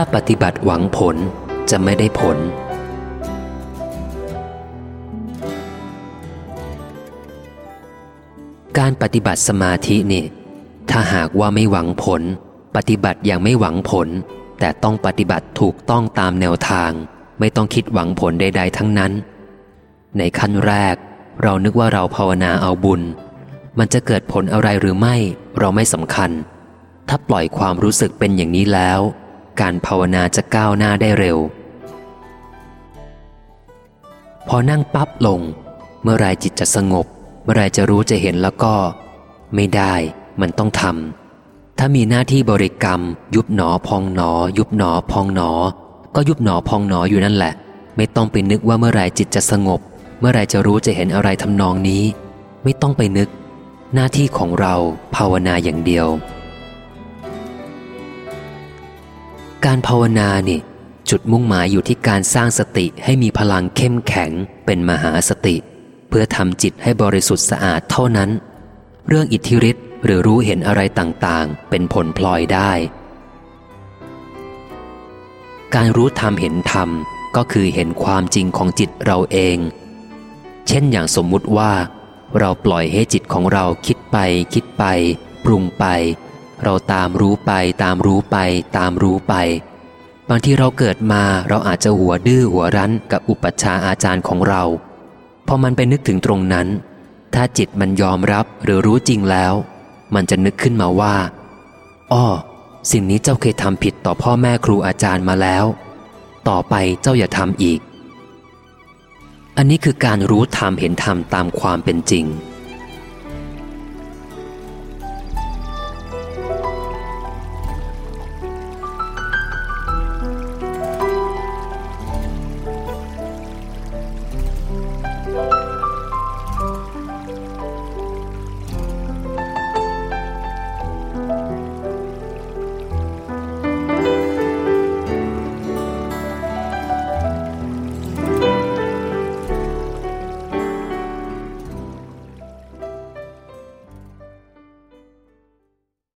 าปฏิบัติหวังผลจะไม่ได้ผล การปฏิบัติสมาธินี่ ถ้าหากว่าไม่หวังผล ปฏิบัติอย่างไม่หวังผล แต่ต้องปฏิบัติถูกต้องตามแนวทาง ไม่ต้องคิดหวังผลใด ๆ ทั้งนั้น ในขั้นแรก เรานึกว่าเราภาวนาเอาบุญ มันจะเกิดผลอะไรหรือไม่ เราไม่สำคัญ ถ้าปล่อยความรู้สึกเป็นอย่างนี้แล้ว การภาวนาจะก้าวหน้าได้เร็ว พอนั่งปั๊บลง เมื่อไรจิตจะสงบ เมื่อไรจะรู้จะเห็นแล้วก็ ไม่ได้มันต้องทำถ้ามีหน้าที่บริกรรม ยุบหนอพองหนอ ยุบหนอพองหนอ ก็ยุบหนอพองหนออยู่นั่นแหละ ไม่ต้องไปนึกว่าเมื่อไรจิตจะสงบ เมื่อไรจะรู้จะเห็นอะไรทำนองนี้ ไม่ต้องไปนึก หน้าที่ของเราภาวนาอย่างเดียว การภาวนานี่จุดมุ่งหมายอยู่ที่การสร้างสติให้มีพลังเข้มแข็งเป็นมหาสติ เพื่อทำจิตให้บริสุทธิ์สะอาดเท่านั้น เรื่องอิทธิฤทธิ์หรือรู้เห็นอะไรต่างๆ เป็นผลพลอยได้ การรู้ธรรมเห็นธรรมก็คือเห็นความจริงของจิตเราเอง เช่นอย่างสมมุติว่า เราปล่อยให้จิตของเราคิดไป คิดไป ปรุงไป เราตามรู้ไปตามรู้ไป ตามรู้ไป บางที่เราเกิดมาเราอาจจะหัวดื้อหัวรั้นกับอุปัชฌาย์อาจารย์ของเรา พอมันไปนึกถึงตรงนั้น ถ้าจิตมันยอมรับหรือรู้จริงแล้ว มันจะนึกขึ้นมาว่าอ้อสิ่งนี้เจ้าเคยทำผิดต่อพ่อแม่ครูอาจารย์มาแล้ว ต่อไปเจ้าอย่าทำอีก อันนี้คือการรู้ธรรมเห็นธรรมตามความเป็นจริง